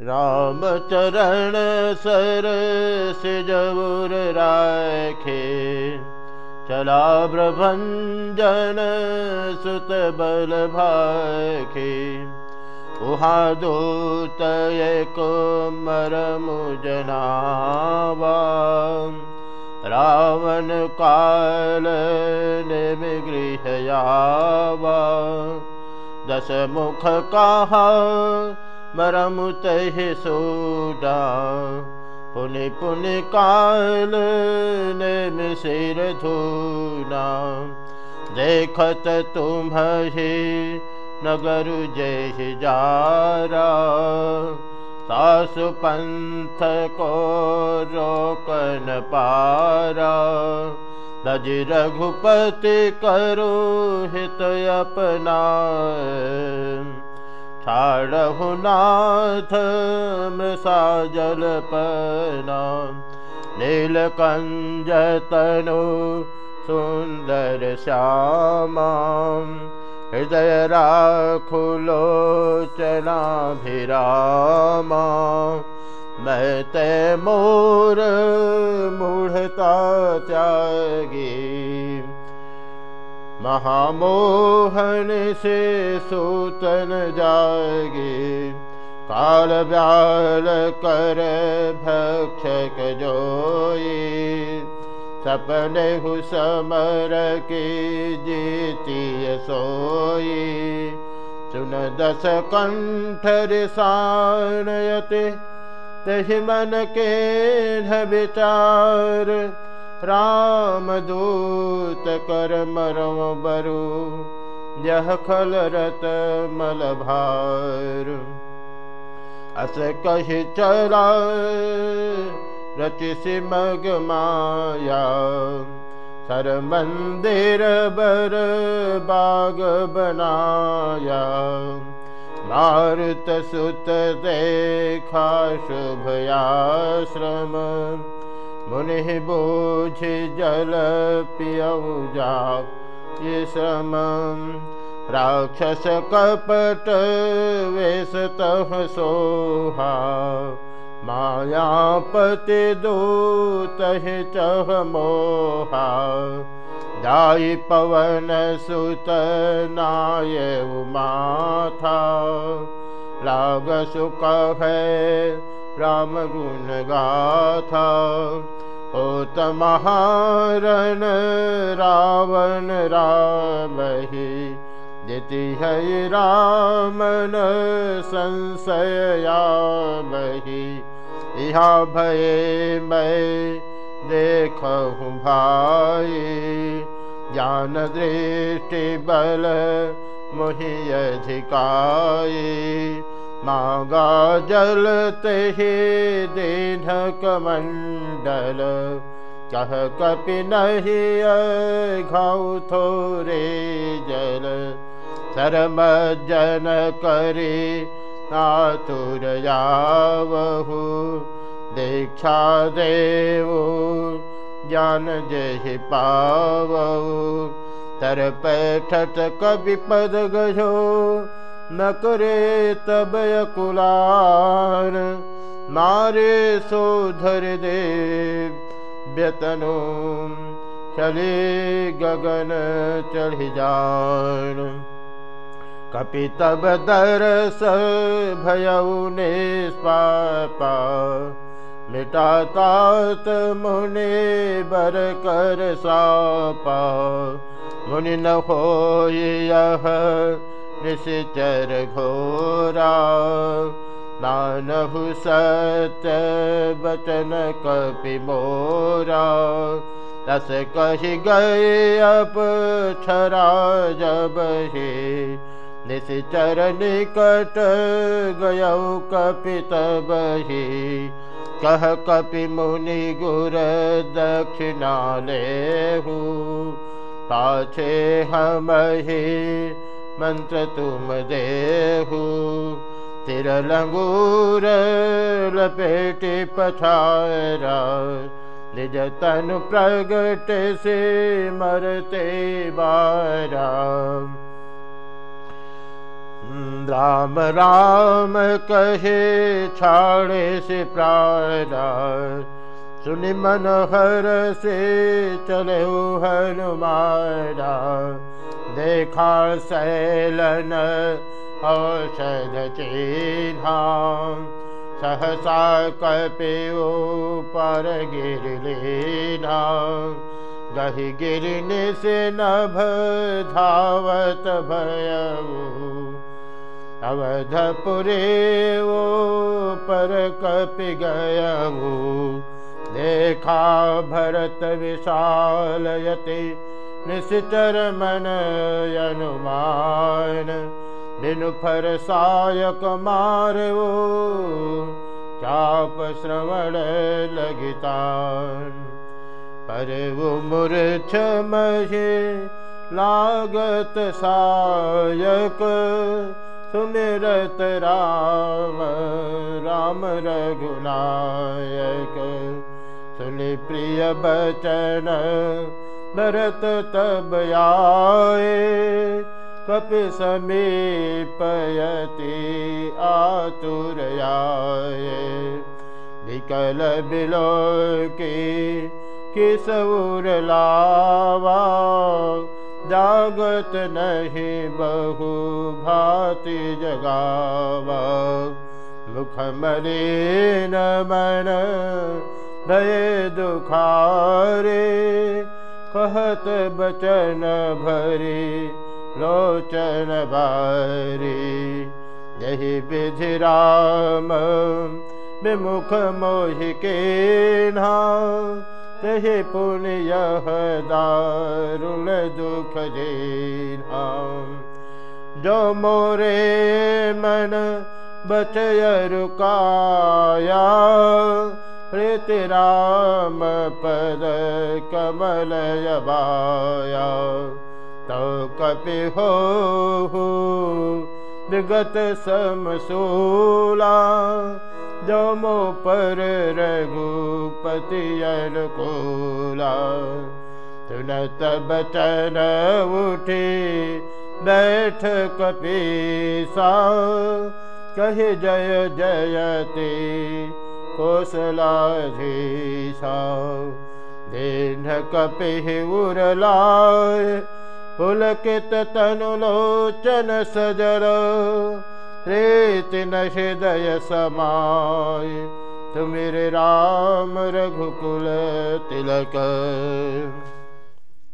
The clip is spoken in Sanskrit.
रामचरण सर सिजौर राखे चला ब्रभञ्जन सुत बल भाखे। उहा दूत एको मरमु जनावा रावण काल निगृहयावा दस मुख कहा मरमुत सोडा। पुनि पुनि काल ने मिसिर धूना। देखत तुम ही नगर जय जारा। सासु पंथ को रोकन पारा। दज रघुपति करो हित अपना मृषा जलपना नीलकञ्ज तनु सुन्दर श्यामा हृदय राखुलोचनाभिरामा मैं मोर मूढ़ता त्यागी महामोहन से सूतन जागे, काल व्याल कर भक्षक जोई सपने हु समर के जीती सोई सुन दस कंठर सानयते तहि मन के विचार। रामदूत कर मरम बरु यह खल रत मल भार अस कहि चला रचि मग माया। बनाया। मारुत सुत देखा शुभयाश्रम मुनि बोझ जल पियौजा श्रम राक्षस कपट वेशतः सोहा। मायापति दूतः चह मोहा। दायि पवन सुत नाय उमाथा। लाग सुख है राम गुण गाथा होत महारण रावण रामहि। दिति रामन संशया मही इहा भये मैं देखहु भाई ज्ञान दृष्टि बल मोहि अधिकाई मागा जलते ही दीन कमंडल कह कपि नहीं घाउ थोरे जल। शरम जन करे आतुर जावहु दीक्षा देव ज्ञान जहि पावहु। तर पैठत कवि पद गजो न करे तब कुलार मारे सो धर दे व्यतनो चले गगन चढ़ जान। कपि तब दरस भयऊ ने पापा। मिटा तात मुनि कर सापा। मुनि न हो यह निश्चर घोरा नानहु सत बचन कपि मोरा। दस कही गए अप छरा जब हे। निश्चर निकट गय कपि तब ही। कह कपि मुनि गुर दक्षिणा ले पाछे हम ही मंत्र तुम देहु पछारा निज तनु प्रगट से मरते बारा राम राम कहे छाड़े से प्राणा सुनि मन हर से चले हनुमाना देखा सैलन औषध चिन्हा। सहसा कपियो पर गिर लेना। गहि गिरने से नभ धावत भयऊ। अवधपुरे वो पर कपि गयऊ। देखा भरत विशालयति निश्चर मन अनुमान बिनु फर सायक मारो चाप श्रवण लगता पर वो मूर्छ महे लागत सायक सुमिरत राम राम रघुनायक। सुनि प्रिय बचन भरत तब आए, कप समीपयति आतुर आए। विकल बिलो के किसौर लावा, जागत नहीं बहु भाति जगावा। मुख मलिन मन भय दुखारे कहत बचन भरी लोचन बारी। यही विधि राम विमुख मोहि के ना तहे पुण्य दारुण दुख जेना जो मोरे मन बचय रुकाया पद तो कपि हो समसूला। जमो पर रघुपति अनुकूला। सुनत बचन उठी बैठ कपीसा। कहे जय जयते कौशलाधीशा दीन कपि उरलाय पुलकित तनुलोचन सजर प्रीति न हृदय समाय तुमिर राम रघुकुल तिलक